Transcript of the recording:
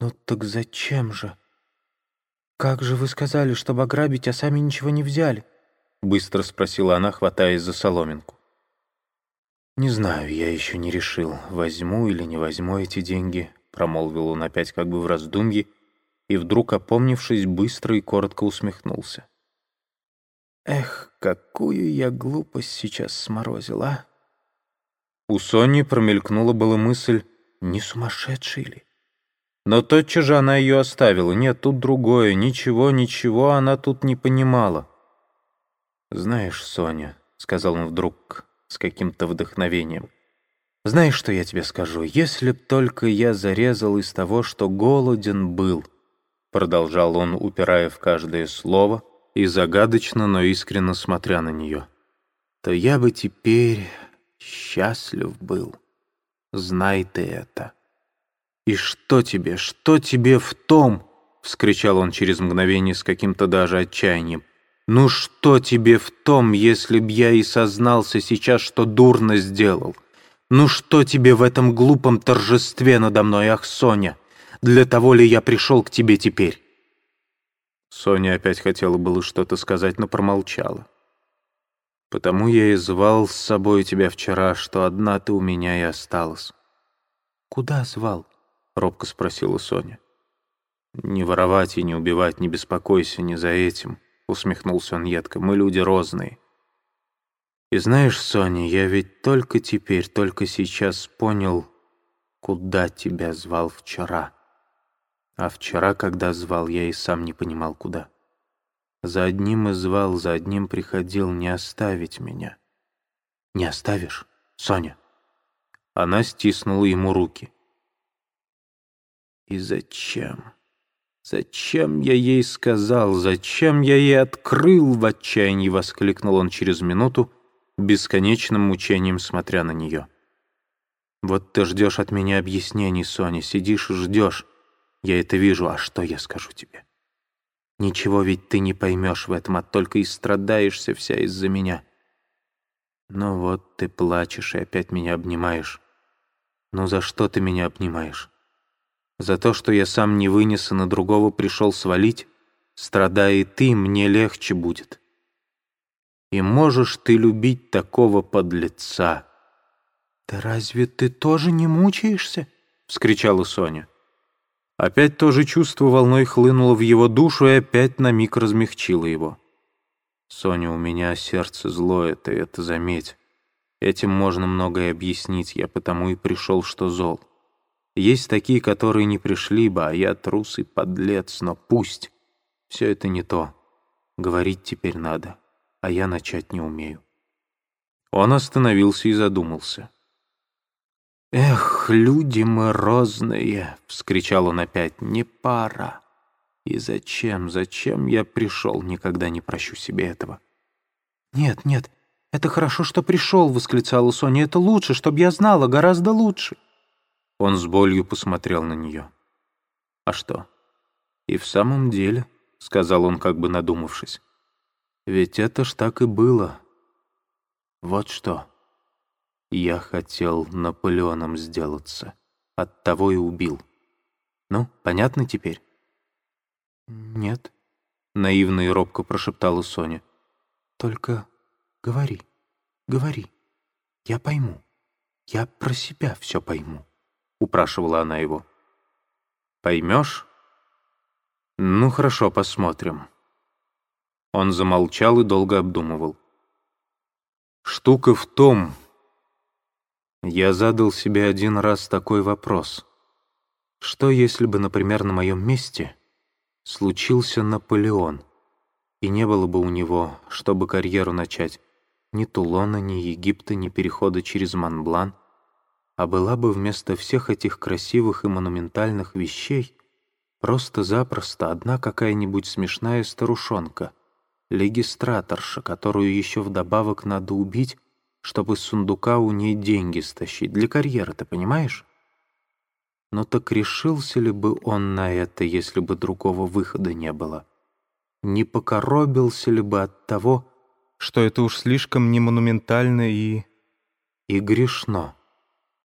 «Ну так зачем же? Как же вы сказали, чтобы ограбить, а сами ничего не взяли?» Быстро спросила она, хватаясь за соломинку. «Не знаю, я еще не решил, возьму или не возьму эти деньги», промолвил он опять как бы в раздумье, и вдруг, опомнившись, быстро и коротко усмехнулся. «Эх, какую я глупость сейчас сморозил, а!» У Сони промелькнула была мысль, не сумасшедший ли? Но тотчас же она ее оставила. Нет, тут другое. Ничего, ничего она тут не понимала. «Знаешь, Соня», — сказал он вдруг с каким-то вдохновением, «знаешь, что я тебе скажу? Если б только я зарезал из того, что голоден был», — продолжал он, упирая в каждое слово и загадочно, но искренно смотря на нее, «то я бы теперь счастлив был. Знай ты это». «И что тебе, что тебе в том?» — вскричал он через мгновение с каким-то даже отчаянием. «Ну что тебе в том, если б я и сознался сейчас, что дурно сделал? Ну что тебе в этом глупом торжестве надо мной, ах, Соня? Для того ли я пришел к тебе теперь?» Соня опять хотела было что-то сказать, но промолчала. «Потому я и звал с собой тебя вчера, что одна ты у меня и осталась». «Куда звал?» Робко спросила Соня. «Не воровать и не убивать, не беспокойся, не за этим», — усмехнулся он едко. «Мы люди розные». «И знаешь, Соня, я ведь только теперь, только сейчас понял, куда тебя звал вчера. А вчера, когда звал, я и сам не понимал, куда. За одним и звал, за одним приходил не оставить меня. Не оставишь, Соня?» Она стиснула ему руки. И зачем? Зачем я ей сказал? Зачем я ей открыл? В отчаянии воскликнул он через минуту, бесконечным мучением смотря на нее. Вот ты ждешь от меня объяснений, Соня, сидишь и ждешь. Я это вижу, а что я скажу тебе? Ничего ведь ты не поймешь в этом, а только и страдаешься вся из-за меня. Ну вот ты плачешь и опять меня обнимаешь. Ну за что ты меня обнимаешь? За то, что я сам не вынес и на другого пришел свалить, страдая и ты, мне легче будет. И можешь ты любить такого подлеца. «Да разве ты тоже не мучаешься?» — вскричала Соня. Опять то же чувство волной хлынуло в его душу и опять на миг размягчило его. «Соня, у меня сердце злое, ты это заметь. Этим можно многое объяснить, я потому и пришел, что зол. Есть такие, которые не пришли бы, а я трус и подлец, но пусть. Все это не то. Говорить теперь надо, а я начать не умею. Он остановился и задумался. «Эх, люди мы розные!» — вскричал он опять. «Не пара! И зачем, зачем я пришел? Никогда не прощу себе этого!» «Нет, нет, это хорошо, что пришел!» — восклицала Соня. «Это лучше, чтобы я знала, гораздо лучше!» Он с болью посмотрел на нее. «А что?» «И в самом деле», — сказал он, как бы надумавшись, «ведь это ж так и было. Вот что. Я хотел Наполеоном сделаться, оттого и убил. Ну, понятно теперь?» «Нет», — наивно и робко прошептала Соня. «Только говори, говори, я пойму, я про себя все пойму». — упрашивала она его. «Поймешь?» «Ну, хорошо, посмотрим». Он замолчал и долго обдумывал. «Штука в том...» Я задал себе один раз такой вопрос. Что, если бы, например, на моем месте случился Наполеон, и не было бы у него, чтобы карьеру начать, ни Тулона, ни Египта, ни перехода через Монблан — а была бы вместо всех этих красивых и монументальных вещей просто-запросто одна какая-нибудь смешная старушонка, легистраторша, которую еще вдобавок надо убить, чтобы с сундука у ней деньги стащить. Для карьеры, ты понимаешь? Но так решился ли бы он на это, если бы другого выхода не было? Не покоробился ли бы от того, что это уж слишком не монументально и... и грешно?